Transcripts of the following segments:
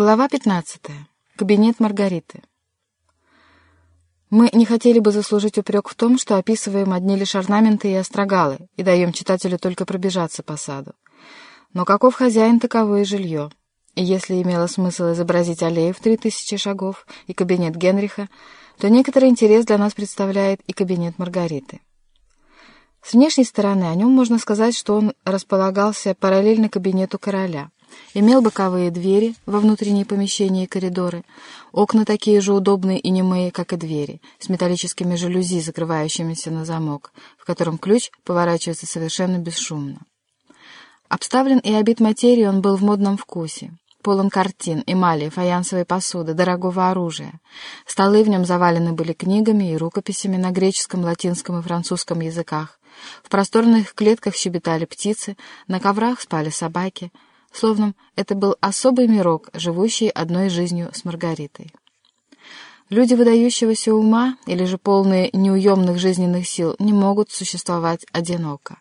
Глава 15. Кабинет Маргариты. Мы не хотели бы заслужить упрек в том, что описываем одни лишь орнаменты и острогалы и даем читателю только пробежаться по саду. Но каков хозяин, таково и жилье. И если имело смысл изобразить аллею в три тысячи шагов и кабинет Генриха, то некоторый интерес для нас представляет и кабинет Маргариты. С внешней стороны о нем можно сказать, что он располагался параллельно кабинету короля — Имел боковые двери во внутренние помещения и коридоры, окна такие же удобные и немые, как и двери, с металлическими жалюзи, закрывающимися на замок, в котором ключ поворачивается совершенно бесшумно. Обставлен и обит материей он был в модном вкусе. Полон картин, эмали, фаянсовой посуды, дорогого оружия. Столы в нем завалены были книгами и рукописями на греческом, латинском и французском языках. В просторных клетках щебетали птицы, на коврах спали собаки — Словно это был особый мирок, живущий одной жизнью с Маргаритой. Люди выдающегося ума или же полные неуемных жизненных сил не могут существовать одиноко.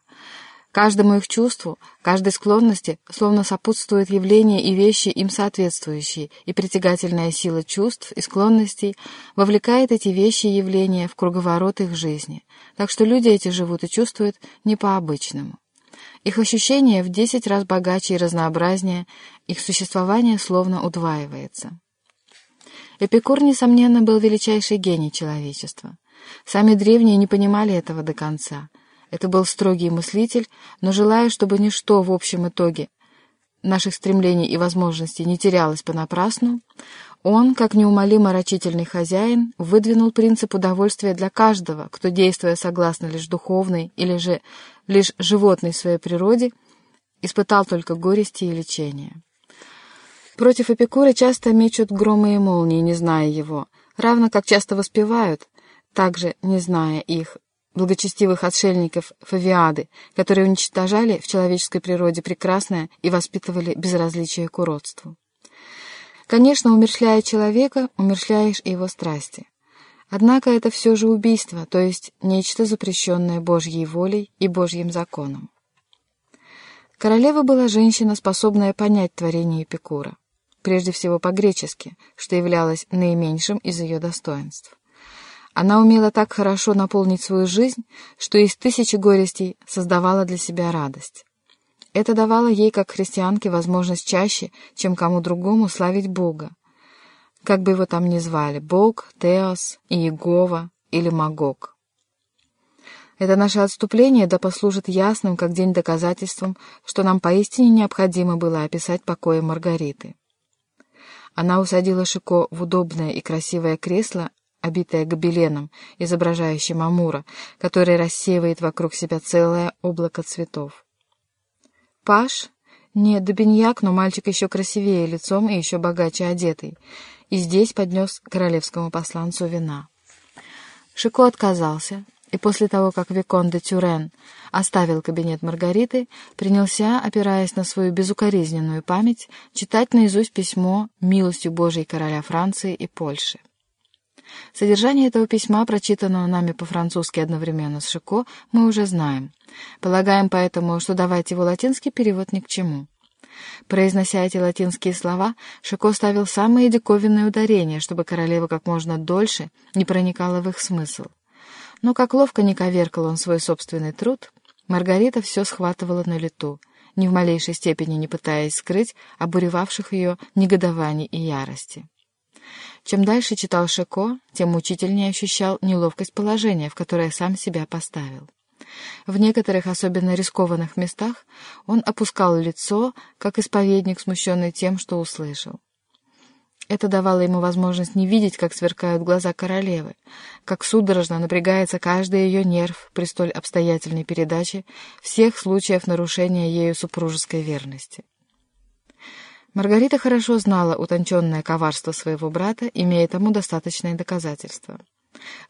Каждому их чувству, каждой склонности словно сопутствуют явления и вещи им соответствующие, и притягательная сила чувств и склонностей вовлекает эти вещи и явления в круговорот их жизни, так что люди эти живут и чувствуют не по-обычному. Их ощущения в десять раз богаче и разнообразнее, их существование словно удваивается. Эпикур, несомненно, был величайший гений человечества. Сами древние не понимали этого до конца. Это был строгий мыслитель, но желая, чтобы ничто в общем итоге наших стремлений и возможностей не терялось понапрасну, он, как неумолимо рачительный хозяин, выдвинул принцип удовольствия для каждого, кто, действуя согласно лишь духовной или же лишь животной своей природе, испытал только горести и лечение. Против Эпикура часто мечут громы и молнии, не зная его, равно как часто воспевают, также не зная их, благочестивых отшельников Фавиады, которые уничтожали в человеческой природе прекрасное и воспитывали безразличие к уродству. Конечно, умершляя человека, умершляешь и его страсти. Однако это все же убийство, то есть нечто запрещенное Божьей волей и Божьим законом. Королева была женщина, способная понять творение Эпикура, прежде всего по-гречески, что являлось наименьшим из ее достоинств. Она умела так хорошо наполнить свою жизнь, что из тысячи горестей создавала для себя радость. Это давало ей, как христианке, возможность чаще, чем кому другому, славить Бога. Как бы его там ни звали, Бог, Теос, Иегова или Магог. Это наше отступление да послужит ясным, как день доказательством, что нам поистине необходимо было описать покои Маргариты. Она усадила Шико в удобное и красивое кресло, обитое гобеленом, изображающим Амура, который рассеивает вокруг себя целое облако цветов. Паш, не Добиньяк, но мальчик еще красивее лицом и еще богаче одетый, и здесь поднес королевскому посланцу вина. Шико отказался, и после того, как Викон де Тюрен оставил кабинет Маргариты, принялся, опираясь на свою безукоризненную память, читать наизусть письмо «Милостью Божией короля Франции и Польши». Содержание этого письма, прочитанного нами по-французски одновременно с Шико, мы уже знаем. Полагаем поэтому, что давать его латинский перевод ни к чему. Произнося эти латинские слова, Шико ставил самые диковинные ударения, чтобы королева как можно дольше не проникала в их смысл. Но как ловко не коверкал он свой собственный труд, Маргарита все схватывала на лету, ни в малейшей степени не пытаясь скрыть обуревавших ее негодований и ярости. Чем дальше читал Шико, тем мучительнее ощущал неловкость положения, в которое сам себя поставил. В некоторых особенно рискованных местах он опускал лицо, как исповедник, смущенный тем, что услышал. Это давало ему возможность не видеть, как сверкают глаза королевы, как судорожно напрягается каждый ее нерв при столь обстоятельной передаче всех случаев нарушения ею супружеской верности. Маргарита хорошо знала утонченное коварство своего брата, имея тому достаточные доказательства.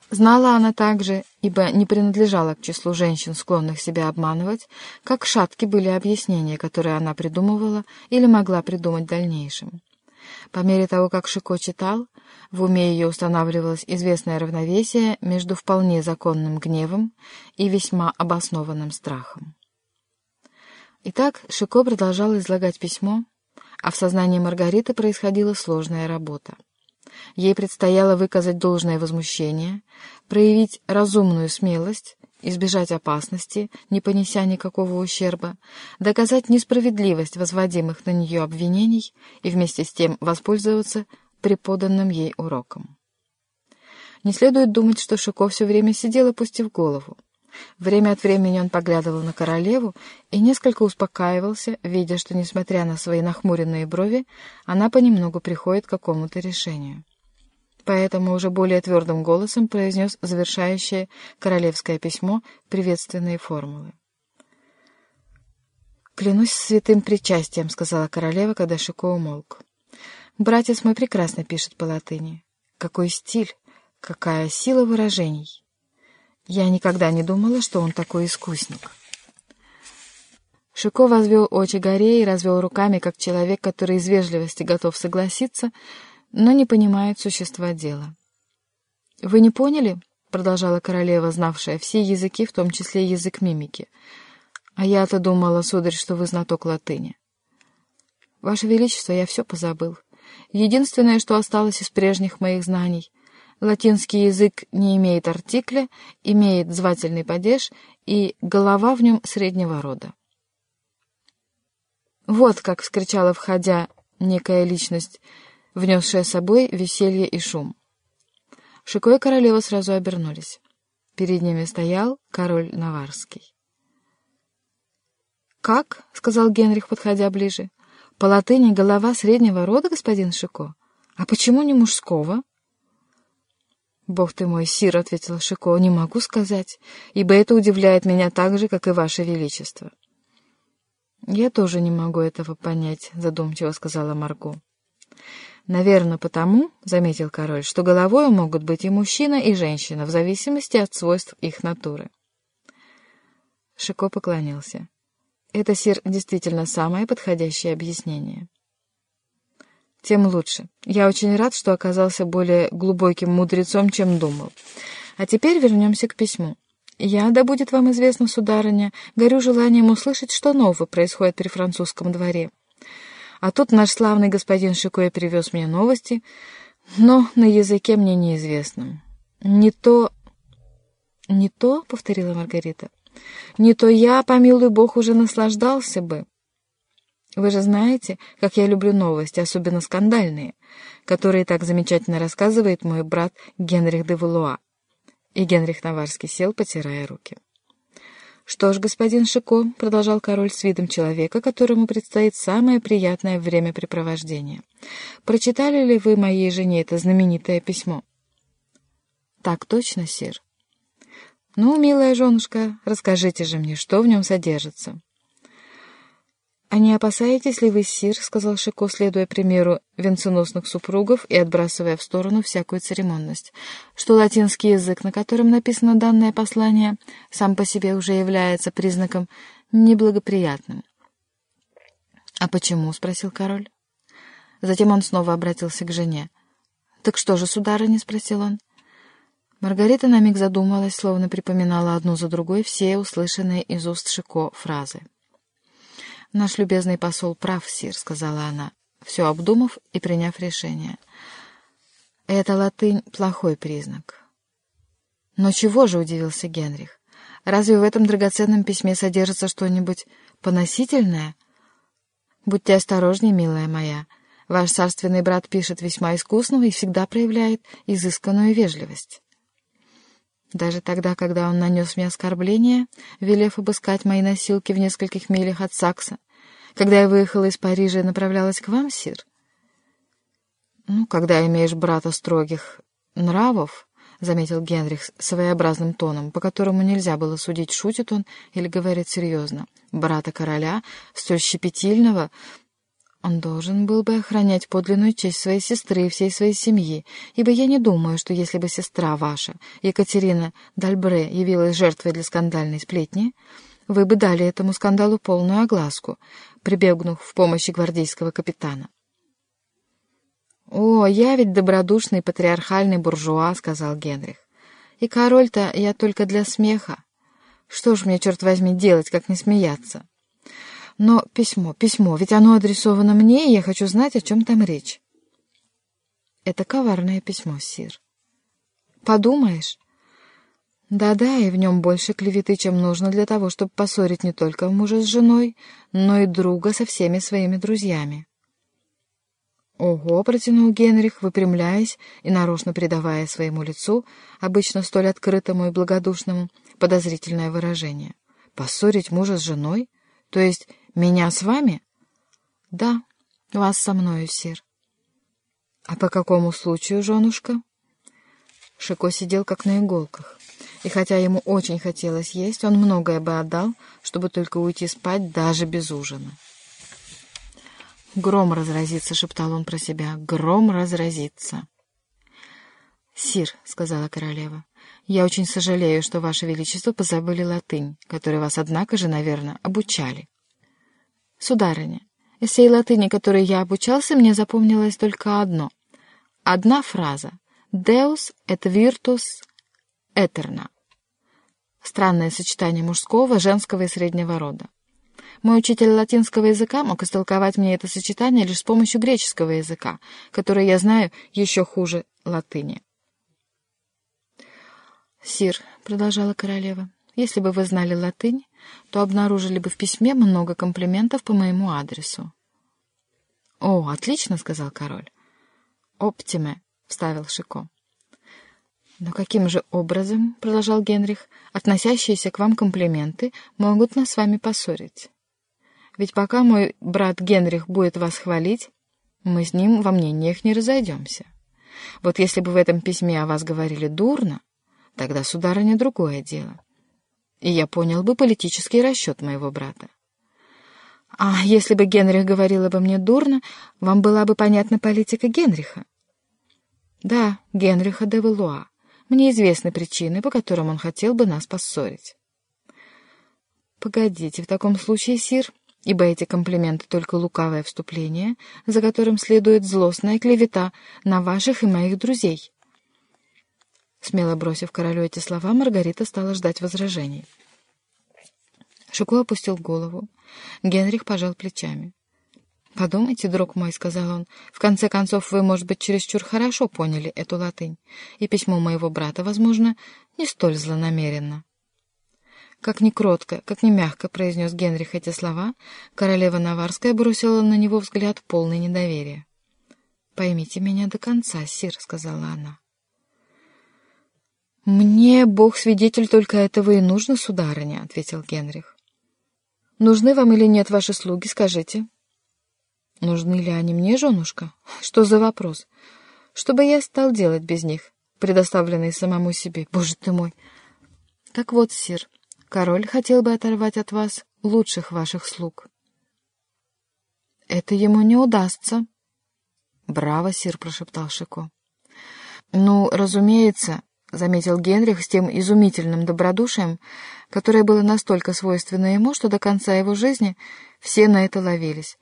Знала она также, ибо не принадлежала к числу женщин, склонных себя обманывать, как шатки были объяснения, которые она придумывала или могла придумать в дальнейшем. По мере того, как Шико читал, в уме ее устанавливалось известное равновесие между вполне законным гневом и весьма обоснованным страхом. Итак, Шико продолжал излагать письмо, а в сознании Маргариты происходила сложная работа. Ей предстояло выказать должное возмущение, проявить разумную смелость, избежать опасности, не понеся никакого ущерба, доказать несправедливость возводимых на нее обвинений и вместе с тем воспользоваться преподанным ей уроком. Не следует думать, что Шико все время сидел, опустив голову. Время от времени он поглядывал на королеву и несколько успокаивался, видя, что, несмотря на свои нахмуренные брови, она понемногу приходит к какому-то решению. Поэтому уже более твердым голосом произнес завершающее королевское письмо приветственные формулы. «Клянусь святым причастием», — сказала королева, когда Шико умолк. «Братец мой прекрасно пишет по латыни. Какой стиль, какая сила выражений!» Я никогда не думала, что он такой искусник. Шико возвел очи горе и развел руками, как человек, который из вежливости готов согласиться, но не понимает существа дела. «Вы не поняли?» — продолжала королева, знавшая все языки, в том числе язык мимики. «А я-то думала, сударь, что вы знаток латыни». «Ваше Величество, я все позабыл. Единственное, что осталось из прежних моих знаний — Латинский язык не имеет артикля, имеет звательный падеж, и голова в нем среднего рода. Вот как вскричала, входя, некая личность, внесшая с собой веселье и шум. Шико и королева сразу обернулись. Перед ними стоял король Наварский. «Как?» — сказал Генрих, подходя ближе. «По латыни голова среднего рода, господин Шико? А почему не мужского?» «Бог ты мой, сир», — ответила Шико, — «не могу сказать, ибо это удивляет меня так же, как и ваше величество». «Я тоже не могу этого понять», — задумчиво сказала Марго. «Наверное, потому, — заметил король, — что головой могут быть и мужчина, и женщина, в зависимости от свойств их натуры». Шико поклонился. «Это, сир, действительно самое подходящее объяснение» тем лучше. Я очень рад, что оказался более глубоким мудрецом, чем думал. А теперь вернемся к письму. Я, да будет вам известно, сударыня, горю желанием услышать, что нового происходит при французском дворе. А тут наш славный господин Шикуэ привез мне новости, но на языке мне неизвестном. Не то... «Не то?» — повторила Маргарита. «Не то я, помилуй бог, уже наслаждался бы». Вы же знаете, как я люблю новости, особенно скандальные, которые так замечательно рассказывает мой брат Генрих де Валуа. И Генрих Наварский сел, потирая руки. «Что ж, господин Шико», — продолжал король с видом человека, которому предстоит самое приятное времяпрепровождение, «прочитали ли вы моей жене это знаменитое письмо?» «Так точно, сир». «Ну, милая женушка, расскажите же мне, что в нем содержится». «А не опасаетесь ли вы, сир, — сказал Шико, следуя примеру венценосных супругов и отбрасывая в сторону всякую церемонность, — что латинский язык, на котором написано данное послание, сам по себе уже является признаком неблагоприятным?» «А почему?» — спросил король. Затем он снова обратился к жене. «Так что же, сударыня?» — спросил он. Маргарита на миг задумалась, словно припоминала одну за другой все услышанные из уст Шико фразы. «Наш любезный посол прав, сир», — сказала она, все обдумав и приняв решение. «Это латынь — плохой признак». «Но чего же?» — удивился Генрих. «Разве в этом драгоценном письме содержится что-нибудь поносительное?» «Будьте осторожнее, милая моя. Ваш царственный брат пишет весьма искусно и всегда проявляет изысканную вежливость». Даже тогда, когда он нанес мне оскорбление, велев обыскать мои носилки в нескольких милях от Сакса, когда я выехала из Парижа и направлялась к вам, сир? Ну, когда имеешь брата строгих нравов, — заметил Генрих своеобразным тоном, по которому нельзя было судить, шутит он или говорит серьезно. Брата короля, столь щепетильного, он должен был бы охранять подлинную честь своей сестры и всей своей семьи, ибо я не думаю, что если бы сестра ваша, Екатерина Дальбре, явилась жертвой для скандальной сплетни, вы бы дали этому скандалу полную огласку, прибегнув в помощь гвардейского капитана. «О, я ведь добродушный патриархальный буржуа», — сказал Генрих. «И король-то я только для смеха. Что ж мне, черт возьми, делать, как не смеяться?» Но письмо, письмо, ведь оно адресовано мне, и я хочу знать, о чем там речь. Это коварное письмо, Сир. Подумаешь. Да-да, и в нем больше клеветы, чем нужно для того, чтобы поссорить не только мужа с женой, но и друга со всеми своими друзьями. «Ого!» — протянул Генрих, выпрямляясь и нарочно придавая своему лицу, обычно столь открытому и благодушному, подозрительное выражение. «Поссорить мужа с женой? То есть меня с вами?» «Да, вас со мною, сир». «А по какому случаю, женушка?» Шико сидел как на иголках, и хотя ему очень хотелось есть, он многое бы отдал, чтобы только уйти спать даже без ужина. «Гром разразится», — шептал он про себя, — «гром разразится». «Сир», — сказала королева, — «я очень сожалею, что Ваше Величество позабыли латынь, которой вас, однако же, наверное, обучали». «Сударыня, из всей латыни, которой я обучался, мне запомнилось только одно. Одна фраза «Deus et virtus eterna». Странное сочетание мужского, женского и среднего рода. Мой учитель латинского языка мог истолковать мне это сочетание лишь с помощью греческого языка, который я знаю еще хуже латыни. «Сир», — продолжала королева, — «если бы вы знали латынь, то обнаружили бы в письме много комплиментов по моему адресу». «О, отлично», — сказал король. «Оптиме», — вставил Шико. «Но каким же образом, — продолжал Генрих, — относящиеся к вам комплименты могут нас с вами поссорить?» Ведь пока мой брат Генрих будет вас хвалить, мы с ним во мнениях не разойдемся. Вот если бы в этом письме о вас говорили дурно, тогда, сударыня, другое дело. И я понял бы политический расчет моего брата. А если бы Генрих говорил обо мне дурно, вам была бы понятна политика Генриха? Да, Генриха де Валуа. Мне известны причины, по которым он хотел бы нас поссорить. Погодите, в таком случае, сир, ибо эти комплименты — только лукавое вступление, за которым следует злостная клевета на ваших и моих друзей. Смело бросив королю эти слова, Маргарита стала ждать возражений. Шуко опустил голову. Генрих пожал плечами. «Подумайте, друг мой», — сказал он, — «в конце концов вы, может быть, чересчур хорошо поняли эту латынь, и письмо моего брата, возможно, не столь злонамеренно». Как ни кротко, как ни мягко произнес Генрих эти слова, королева Наварская бросила на него взгляд полный недоверия. «Поймите меня до конца, сир», — сказала она. «Мне, бог свидетель, только этого и нужно, сударыня», — ответил Генрих. «Нужны вам или нет ваши слуги, скажите?» «Нужны ли они мне, женушка? Что за вопрос? Что бы я стал делать без них, предоставленные самому себе? Боже ты мой!» «Так вот, сир, Король хотел бы оторвать от вас лучших ваших слуг. Это ему не удастся. Браво, сир, прошептал Шико. Ну, разумеется, заметил Генрих с тем изумительным добродушием, которое было настолько свойственно ему, что до конца его жизни все на это ловились.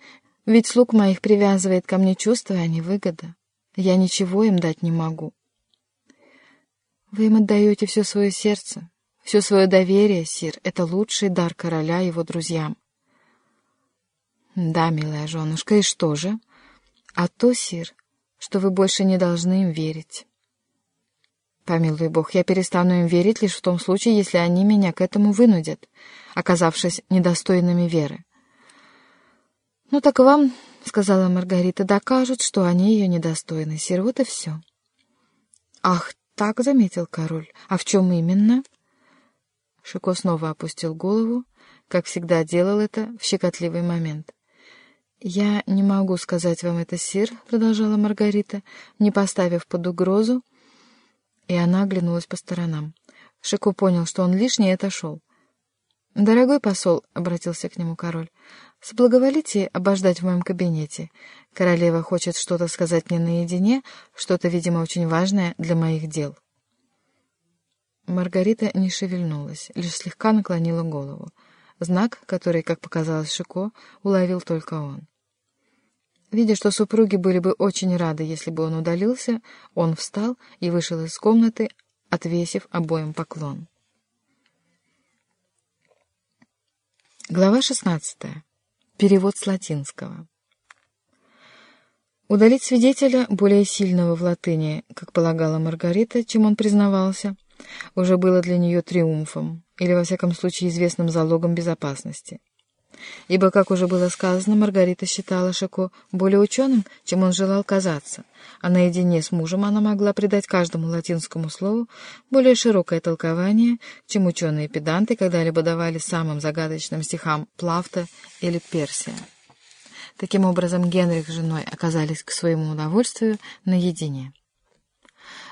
Ведь слуг моих привязывает ко мне чувство, а не выгода. Я ничего им дать не могу. Вы им отдаете все свое сердце, все свое доверие, сир, это лучший дар короля его друзьям. Да, милая женушка, и что же? А то, сир, что вы больше не должны им верить. Помилуй бог, я перестану им верить лишь в том случае, если они меня к этому вынудят, оказавшись недостойными веры. «Ну так вам, — сказала Маргарита, — докажут, что они ее недостойны, сир, вот и все». «Ах, так, — заметил король, — а в чем именно?» Шико снова опустил голову, как всегда делал это в щекотливый момент. «Я не могу сказать вам это, сир», — продолжала Маргарита, не поставив под угрозу, и она оглянулась по сторонам. Шико понял, что он лишний, и отошел. «Дорогой посол», — обратился к нему король, — «соблаговолите обождать в моем кабинете. Королева хочет что-то сказать мне наедине, что-то, видимо, очень важное для моих дел». Маргарита не шевельнулась, лишь слегка наклонила голову. Знак, который, как показалось Шико, уловил только он. Видя, что супруги были бы очень рады, если бы он удалился, он встал и вышел из комнаты, отвесив обоим поклон. Глава шестнадцатая. Перевод с латинского. Удалить свидетеля, более сильного в латыни, как полагала Маргарита, чем он признавался, уже было для нее триумфом, или, во всяком случае, известным залогом безопасности. Ибо, как уже было сказано, Маргарита считала Шико более ученым, чем он желал казаться, а наедине с мужем она могла придать каждому латинскому слову более широкое толкование, чем ученые-педанты когда-либо давали самым загадочным стихам Плафта или Персия. Таким образом, Генрих с женой оказались к своему удовольствию наедине.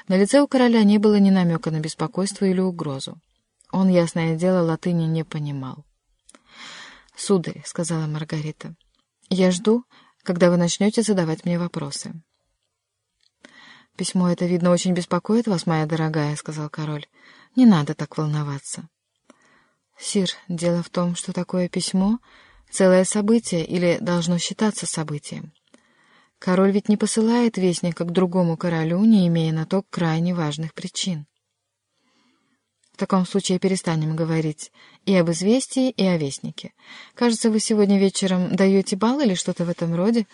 На лице у короля не было ни намека на беспокойство или угрозу. Он, ясное дело, латыни не понимал. «Сударь», — сказала Маргарита, — «я жду, когда вы начнете задавать мне вопросы». «Письмо это, видно, очень беспокоит вас, моя дорогая», — сказал король. «Не надо так волноваться». «Сир, дело в том, что такое письмо — целое событие или должно считаться событием. Король ведь не посылает вестника к другому королю, не имея на то крайне важных причин. В таком случае перестанем говорить и об известии, и о вестнике. Кажется, вы сегодня вечером даете бал или что-то в этом роде?»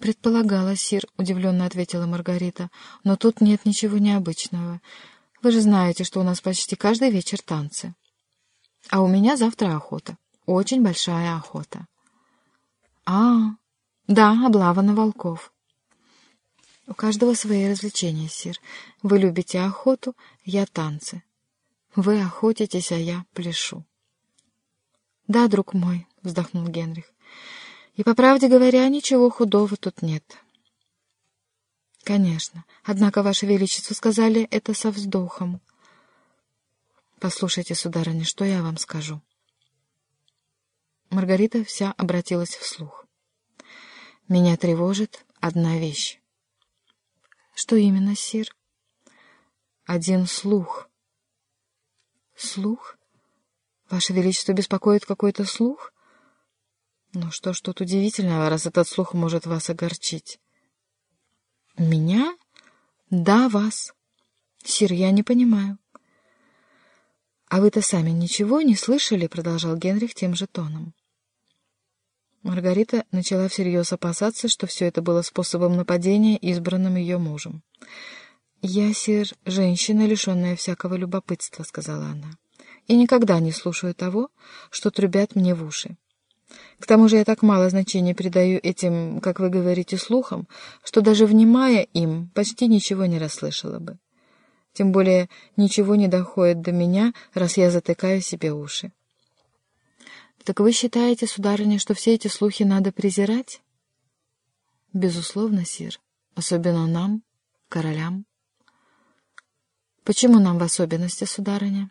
«Предполагала, Сир», — удивленно ответила Маргарита, — «но тут нет ничего необычного. Вы же знаете, что у нас почти каждый вечер танцы. А у меня завтра охота. Очень большая охота». «А, да, облава на волков». «У каждого свои развлечения, Сир. Вы любите охоту, я танцы. Вы охотитесь, а я пляшу». «Да, друг мой», — вздохнул Генрих. И, по правде говоря, ничего худого тут нет. Конечно. Однако, Ваше Величество, сказали это со вздохом. Послушайте, сударыня, что я вам скажу. Маргарита вся обратилась вслух. Меня тревожит одна вещь. Что именно, сир? Один слух. Слух? Ваше Величество беспокоит какой-то слух? Ну что ж тут удивительного, раз этот слух может вас огорчить? Меня? Да, вас. Сир, я не понимаю. А вы-то сами ничего не слышали, продолжал Генрих тем же тоном. Маргарита начала всерьез опасаться, что все это было способом нападения, избранным ее мужем. «Я, сир, женщина, лишенная всякого любопытства», — сказала она, — «и никогда не слушаю того, что трубят мне в уши. К тому же я так мало значения придаю этим, как вы говорите, слухам, что даже внимая им, почти ничего не расслышала бы. Тем более ничего не доходит до меня, раз я затыкаю себе уши. Так вы считаете, сударыня, что все эти слухи надо презирать? Безусловно, сир. Особенно нам, королям. Почему нам в особенности, сударыня?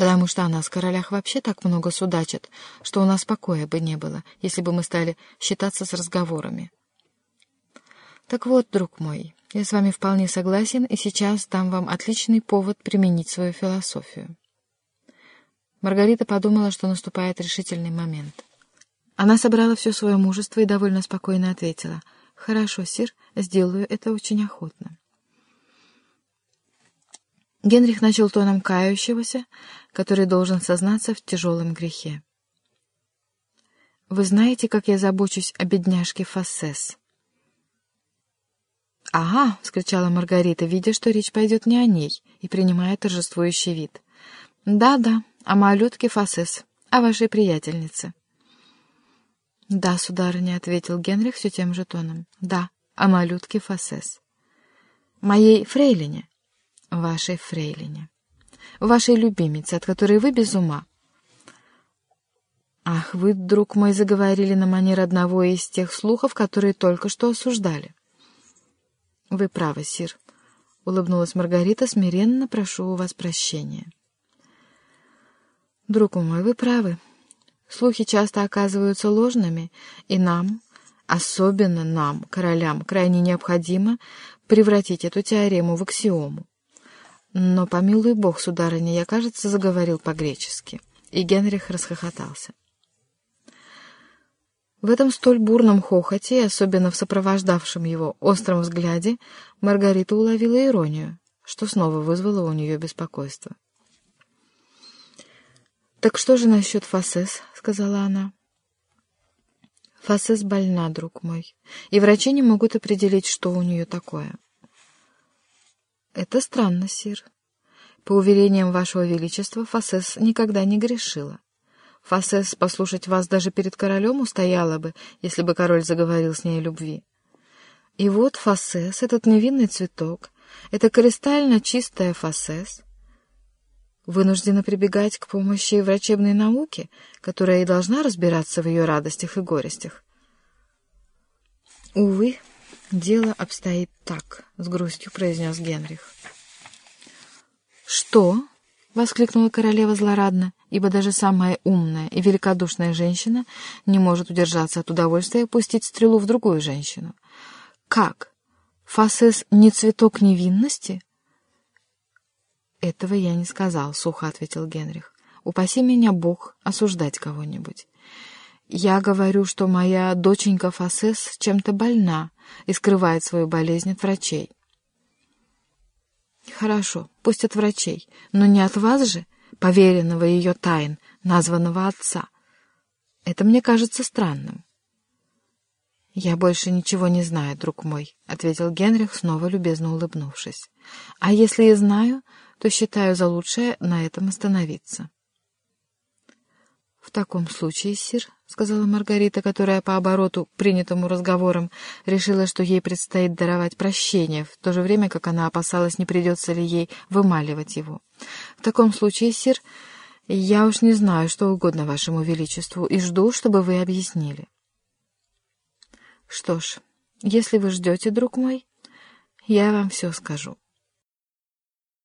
потому что о нас, королях, вообще так много судачат, что у нас покоя бы не было, если бы мы стали считаться с разговорами. Так вот, друг мой, я с вами вполне согласен, и сейчас дам вам отличный повод применить свою философию. Маргарита подумала, что наступает решительный момент. Она собрала все свое мужество и довольно спокойно ответила. «Хорошо, сир, сделаю это очень охотно». Генрих начал тоном кающегося, который должен сознаться в тяжелом грехе. «Вы знаете, как я забочусь о бедняжке Фассес?» «Ага!» — вскричала Маргарита, видя, что речь пойдет не о ней, и принимая торжествующий вид. «Да-да, о малютке Фассес, о вашей приятельнице». «Да, сударыня», — ответил Генрих все тем же тоном. «Да, о малютке Фассес». «Моей фрейлине» вашей фрейлине, вашей любимице, от которой вы без ума. Ах, вы, друг мой, заговорили на манер одного из тех слухов, которые только что осуждали. Вы правы, сир, — улыбнулась Маргарита, смиренно прошу у вас прощения. Друг мой, вы правы. Слухи часто оказываются ложными, и нам, особенно нам, королям, крайне необходимо превратить эту теорему в аксиому. Но, помилуй бог, сударыня, я, кажется, заговорил по-гречески. И Генрих расхохотался. В этом столь бурном хохоте, особенно в сопровождавшем его остром взгляде, Маргарита уловила иронию, что снова вызвало у нее беспокойство. «Так что же насчет Фасес?» — сказала она. Фасес больна, друг мой, и врачи не могут определить, что у нее такое. Это странно, сир. По уверениям вашего величества, Фасес никогда не грешила. Фасес послушать вас даже перед королем устояла бы, если бы король заговорил с ней о любви. И вот Фасес, этот невинный цветок, это кристально чистая Фасес, вынуждена прибегать к помощи врачебной науки, которая и должна разбираться в ее радостях и горестях. «Увы, дело обстоит так», — с грустью произнес Генрих. «Что?» — воскликнула королева злорадно, ибо даже самая умная и великодушная женщина не может удержаться от удовольствия пустить стрелу в другую женщину. «Как? Фасес не цветок невинности?» «Этого я не сказал», — сухо ответил Генрих. «Упаси меня Бог осуждать кого-нибудь. Я говорю, что моя доченька Фасес чем-то больна и скрывает свою болезнь от врачей». «Хорошо, пусть от врачей, но не от вас же, поверенного ее тайн, названного отца. Это мне кажется странным». «Я больше ничего не знаю, друг мой», — ответил Генрих, снова любезно улыбнувшись. «А если и знаю, то считаю за лучшее на этом остановиться. — В таком случае, сир, — сказала Маргарита, которая по обороту, принятому разговором, решила, что ей предстоит даровать прощение, в то же время как она опасалась, не придется ли ей вымаливать его. — В таком случае, сир, я уж не знаю, что угодно вашему величеству, и жду, чтобы вы объяснили. — Что ж, если вы ждете, друг мой, я вам все скажу.